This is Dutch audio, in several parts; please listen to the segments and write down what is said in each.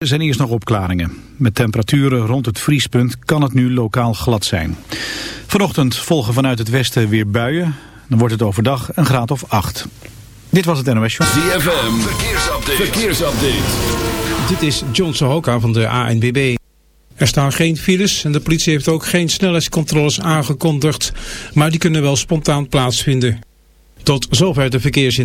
Er zijn eerst nog opklaringen. Met temperaturen rond het vriespunt kan het nu lokaal glad zijn. Vanochtend volgen vanuit het westen weer buien. Dan wordt het overdag een graad of 8. Dit was het NOS Show. ZFM, verkeersupdate. verkeersupdate. Dit is John Sohoka van de ANWB. Er staan geen files en de politie heeft ook geen snelheidscontroles aangekondigd. Maar die kunnen wel spontaan plaatsvinden. Tot zover de verkeersin.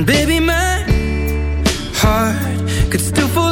baby, my heart could still fall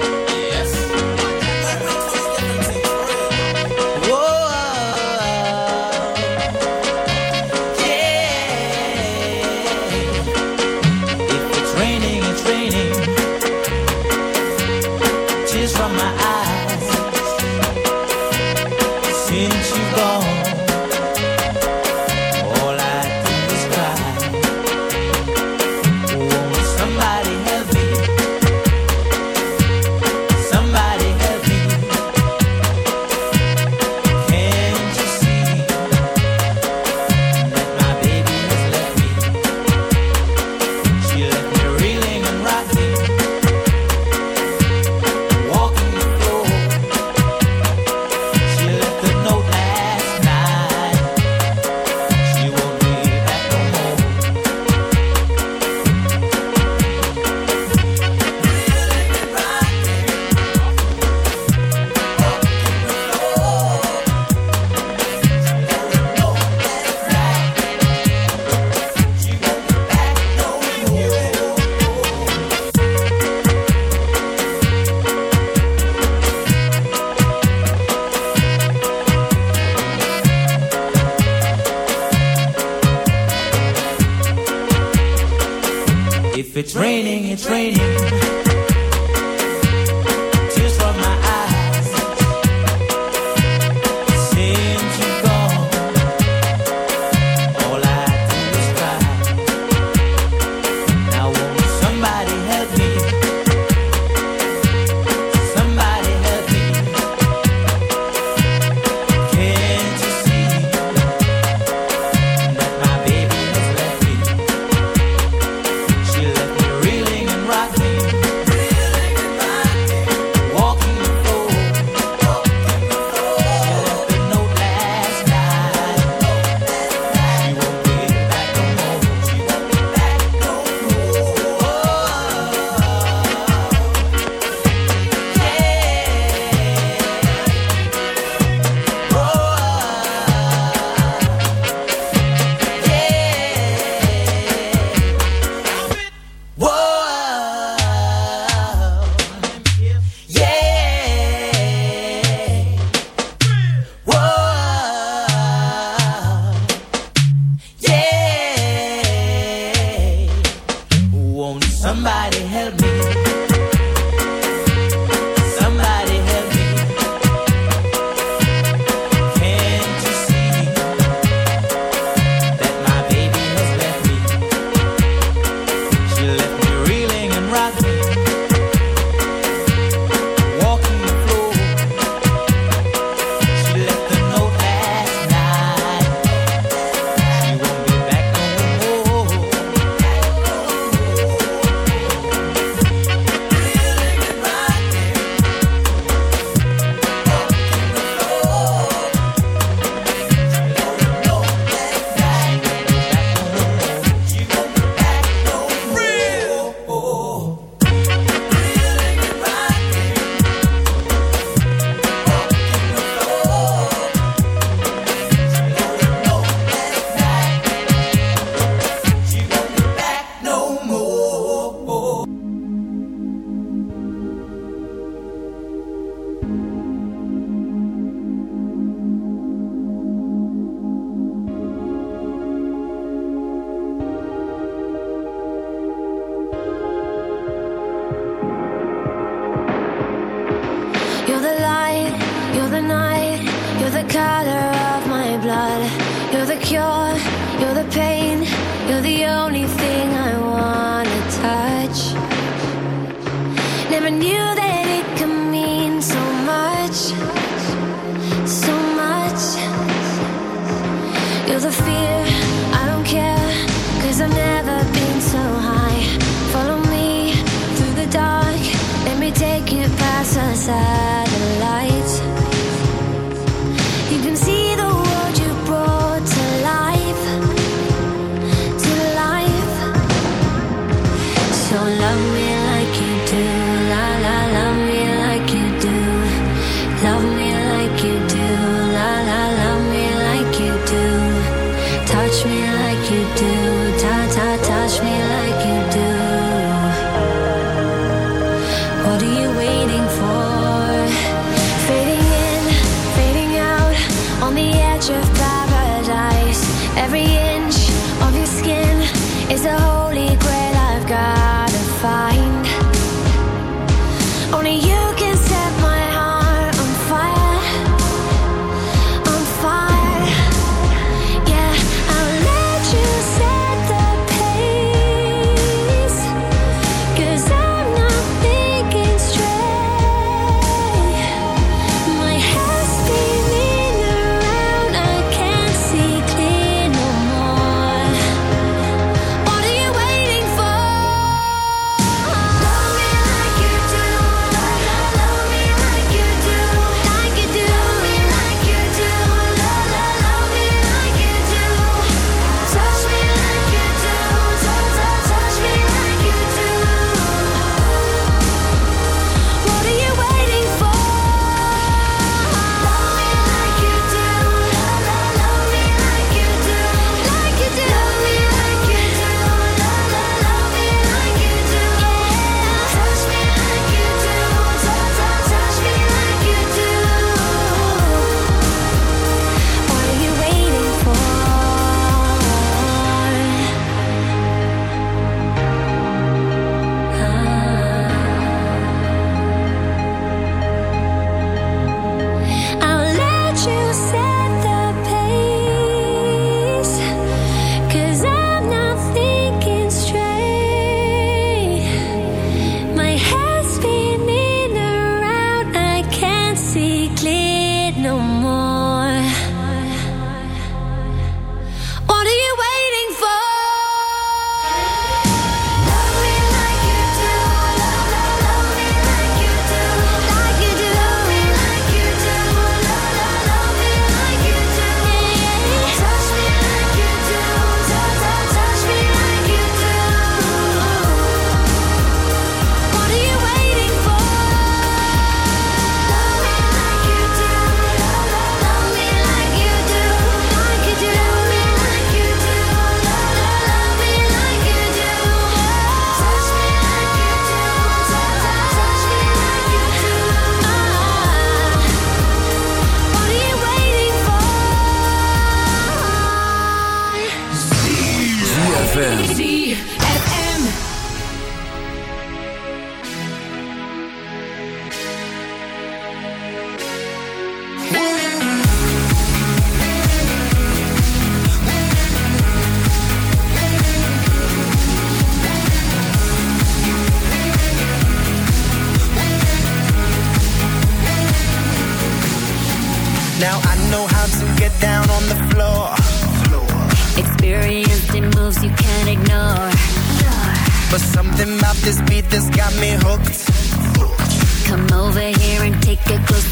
somebody help me?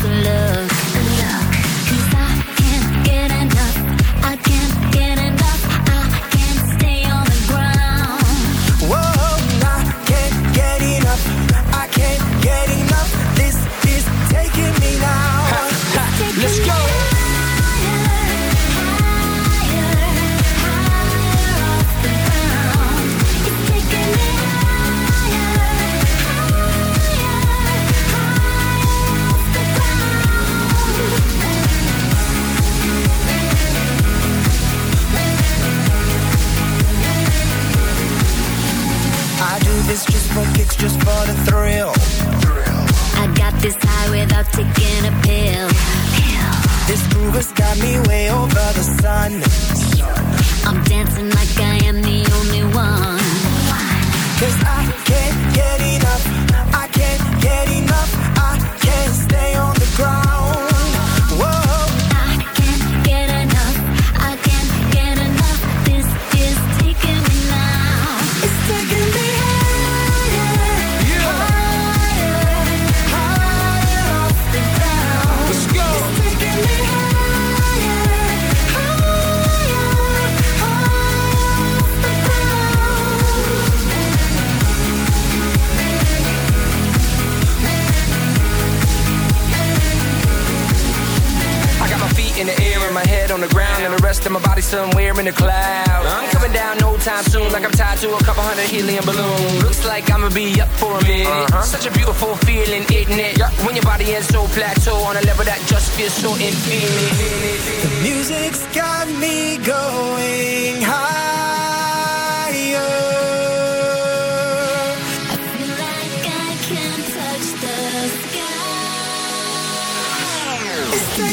Take a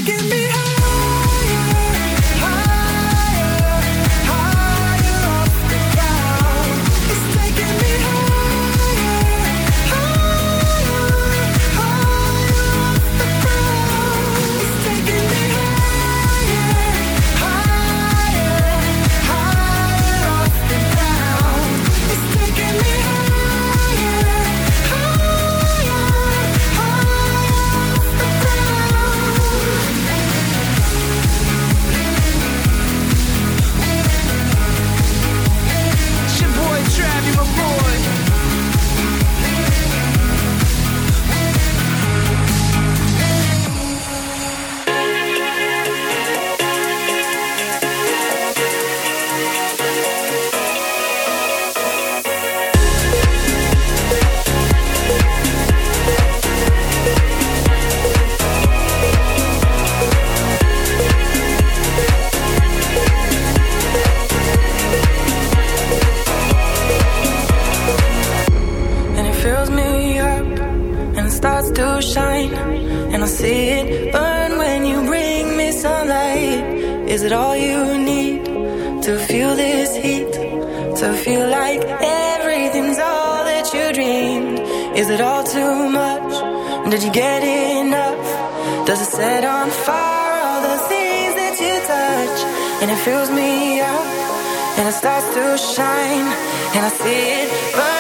give me and I see it? Burn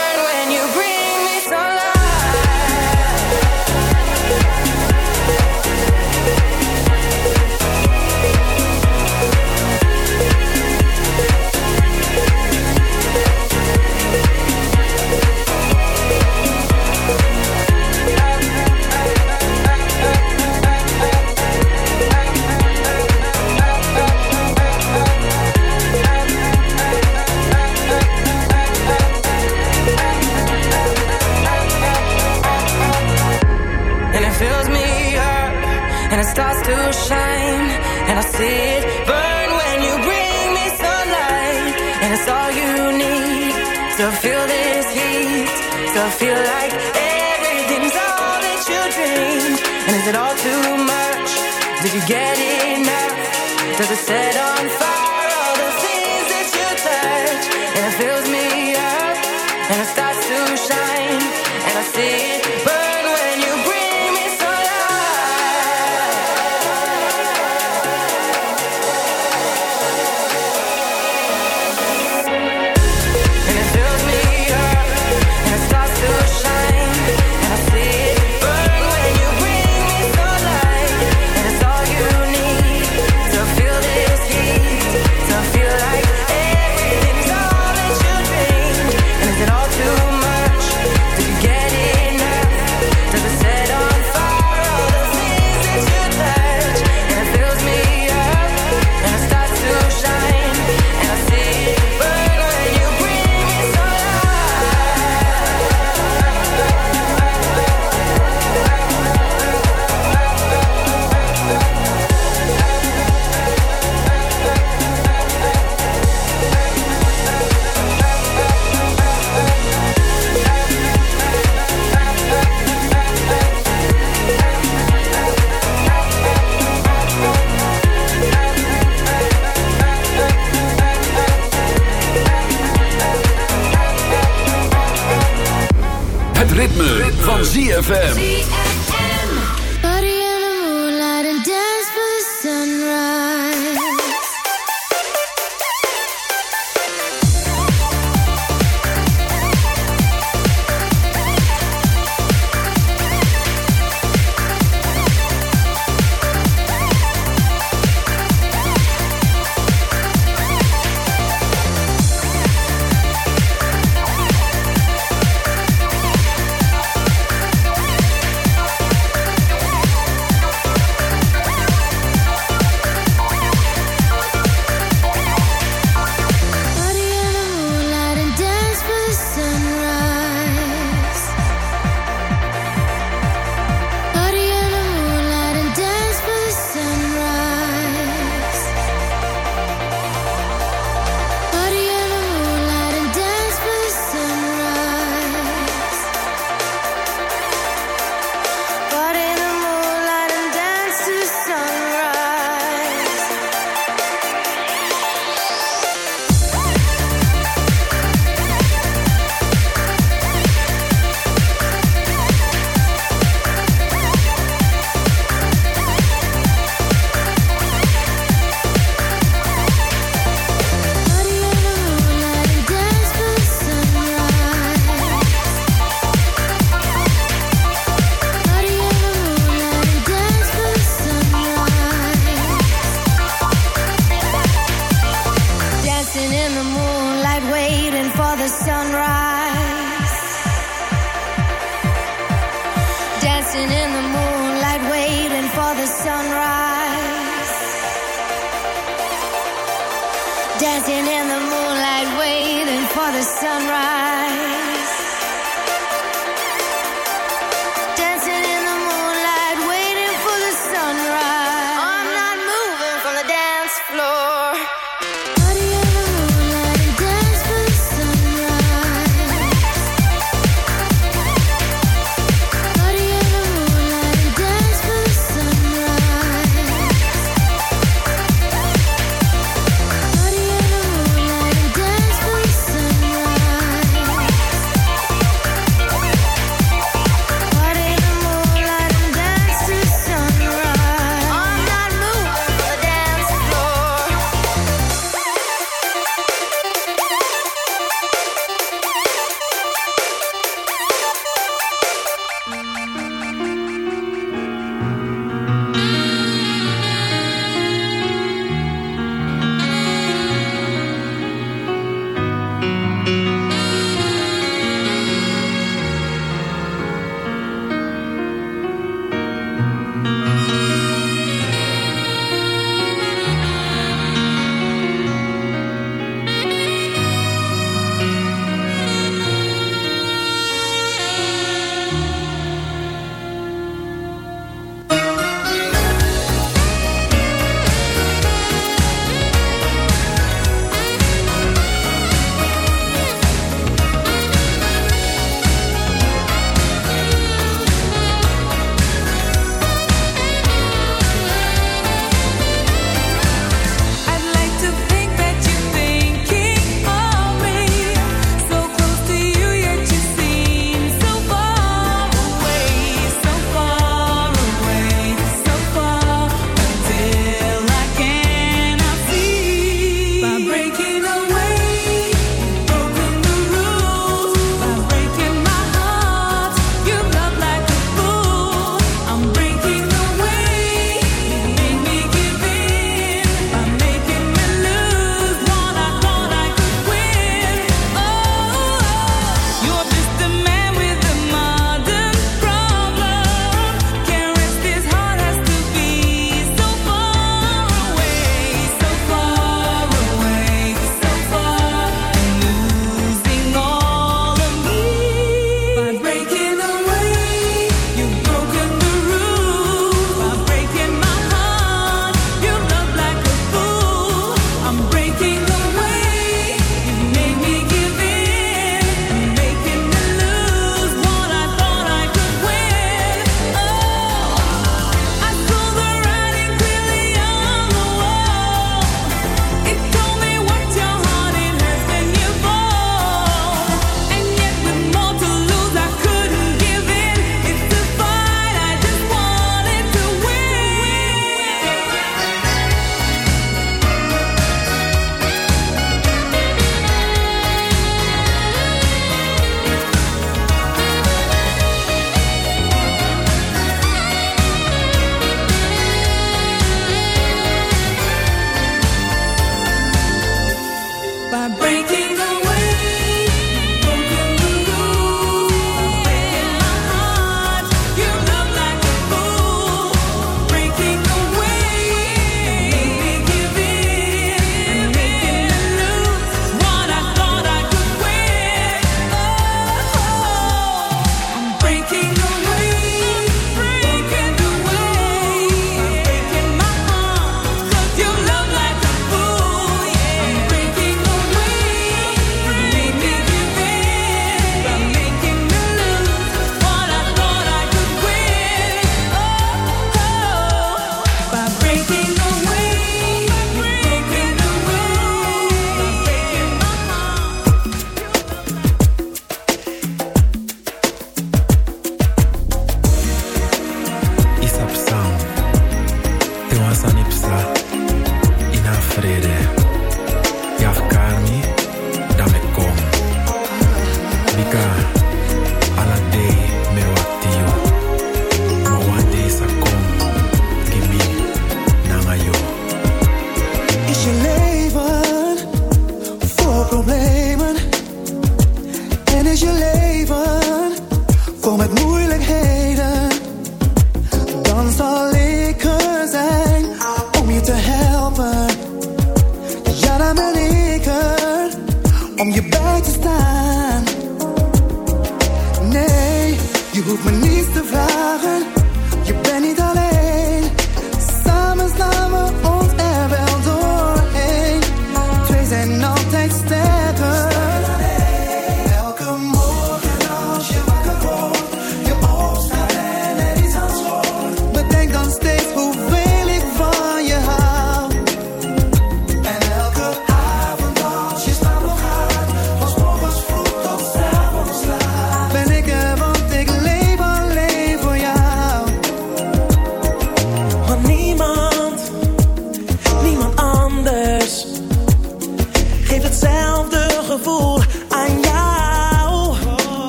ZFM.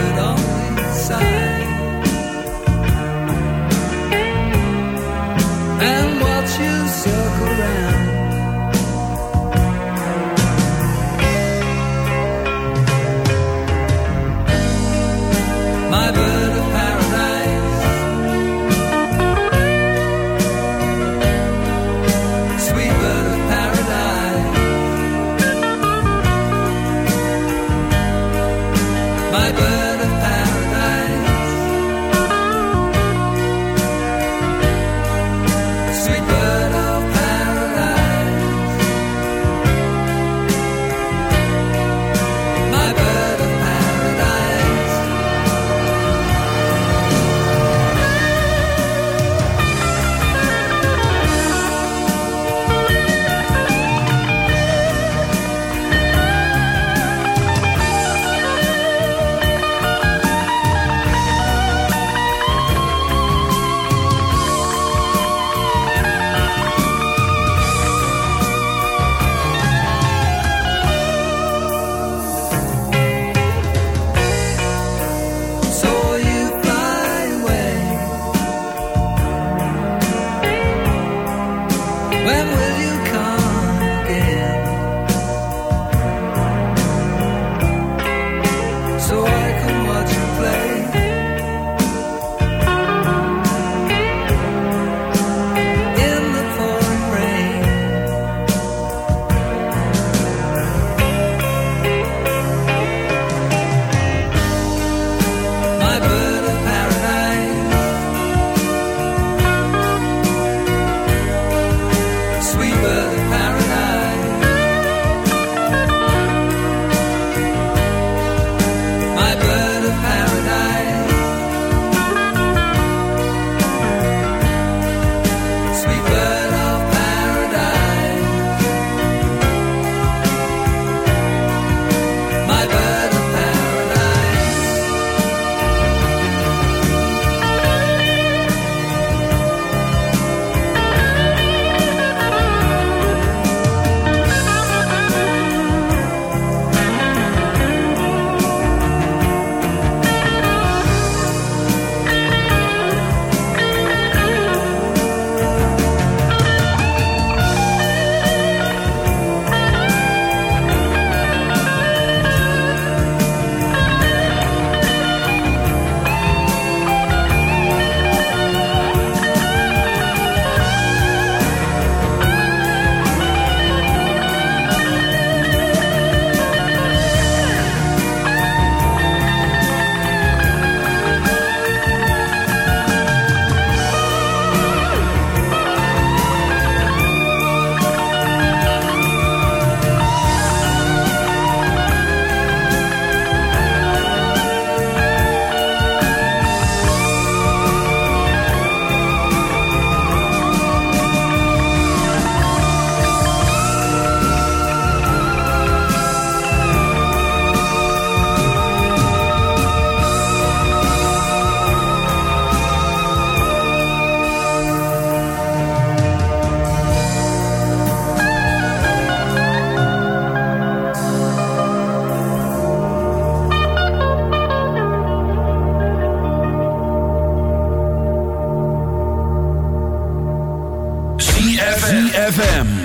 could only sigh.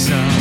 song.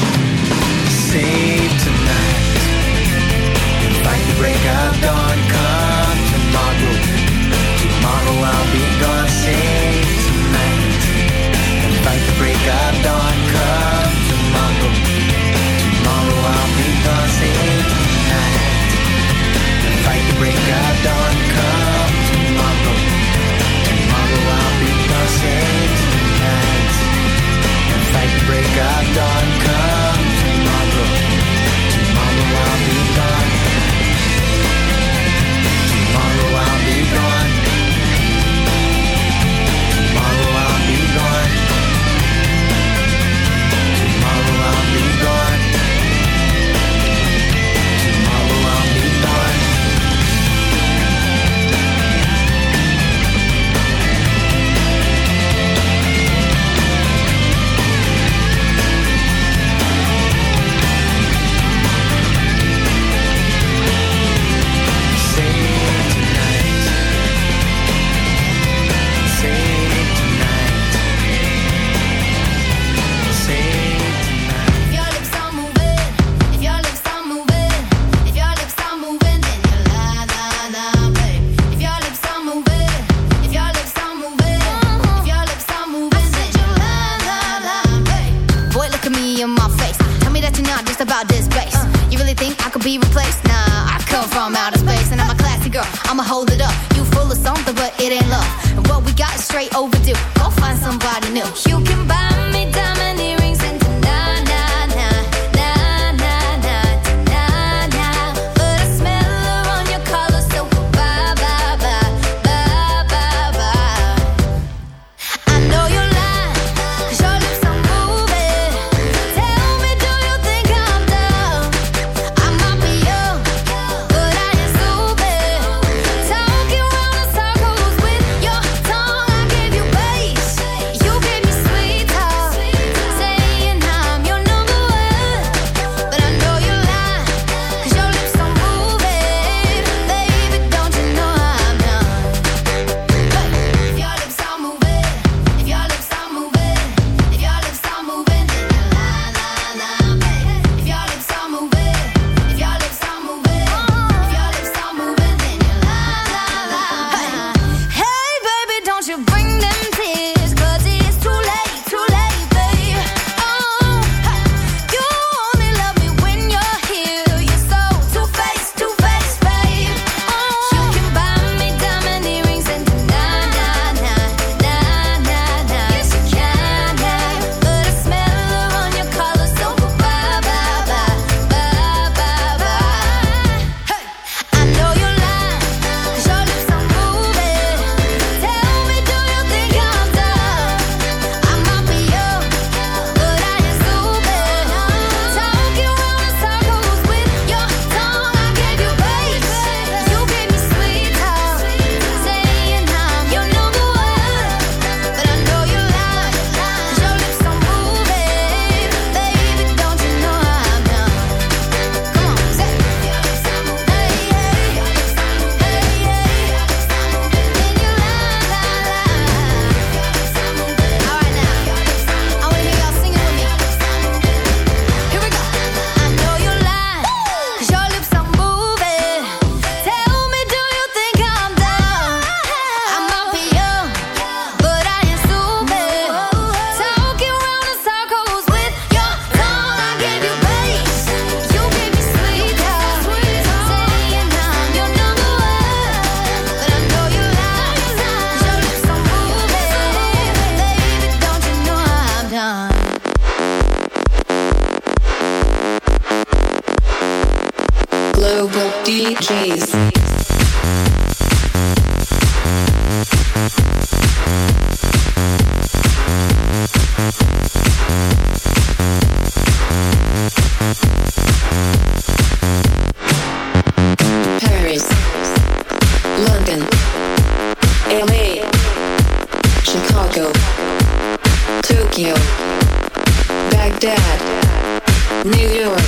New York.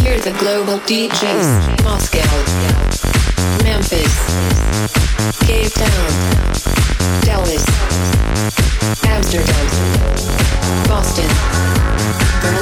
Hear the global DJs. Moscow, Memphis, Cape Town, Dallas, Amsterdam, Boston, Berlin,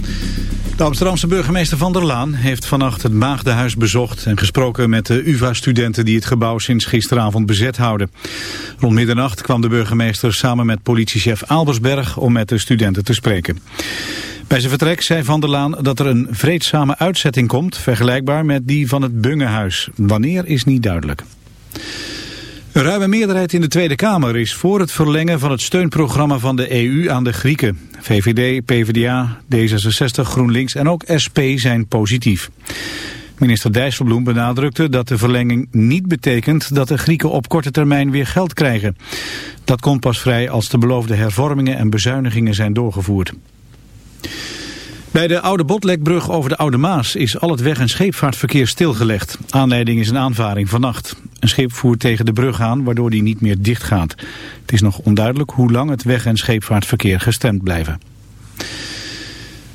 De Amsterdamse burgemeester Van der Laan heeft vannacht het Maagdenhuis bezocht... en gesproken met de UvA-studenten die het gebouw sinds gisteravond bezet houden. Rond middernacht kwam de burgemeester samen met politiechef Albersberg... om met de studenten te spreken. Bij zijn vertrek zei Van der Laan dat er een vreedzame uitzetting komt... vergelijkbaar met die van het Bungehuis. Wanneer is niet duidelijk. Een ruime meerderheid in de Tweede Kamer is voor het verlengen van het steunprogramma van de EU aan de Grieken. VVD, PvdA, D66, GroenLinks en ook SP zijn positief. Minister Dijsselbloem benadrukte dat de verlenging niet betekent dat de Grieken op korte termijn weer geld krijgen. Dat komt pas vrij als de beloofde hervormingen en bezuinigingen zijn doorgevoerd. Bij de Oude Botlekbrug over de Oude Maas is al het weg- en scheepvaartverkeer stilgelegd. Aanleiding is een aanvaring vannacht. Een schip voert tegen de brug aan, waardoor die niet meer dicht gaat. Het is nog onduidelijk hoe lang het weg- en scheepvaartverkeer gestemd blijven.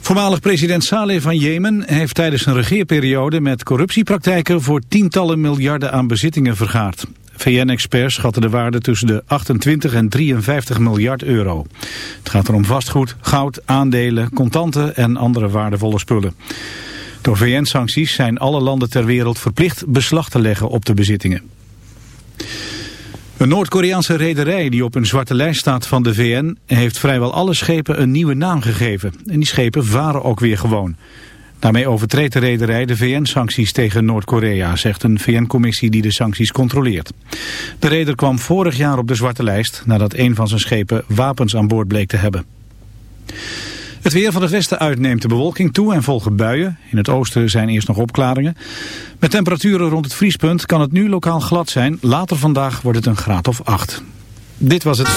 Voormalig president Saleh van Jemen heeft tijdens zijn regeerperiode met corruptiepraktijken voor tientallen miljarden aan bezittingen vergaard. VN-experts schatten de waarde tussen de 28 en 53 miljard euro. Het gaat er om vastgoed, goud, aandelen, contanten en andere waardevolle spullen. Door VN-sancties zijn alle landen ter wereld verplicht beslag te leggen op de bezittingen. Een Noord-Koreaanse rederij die op een zwarte lijst staat van de VN... heeft vrijwel alle schepen een nieuwe naam gegeven. En die schepen varen ook weer gewoon. Daarmee overtreedt de rederij de VN-sancties tegen Noord-Korea... zegt een VN-commissie die de sancties controleert. De reder kwam vorig jaar op de zwarte lijst... nadat een van zijn schepen wapens aan boord bleek te hebben. Het weer van het westen uit neemt de bewolking toe en volgen buien. In het oosten zijn eerst nog opklaringen. Met temperaturen rond het vriespunt kan het nu lokaal glad zijn. Later vandaag wordt het een graad of acht. Dit was het...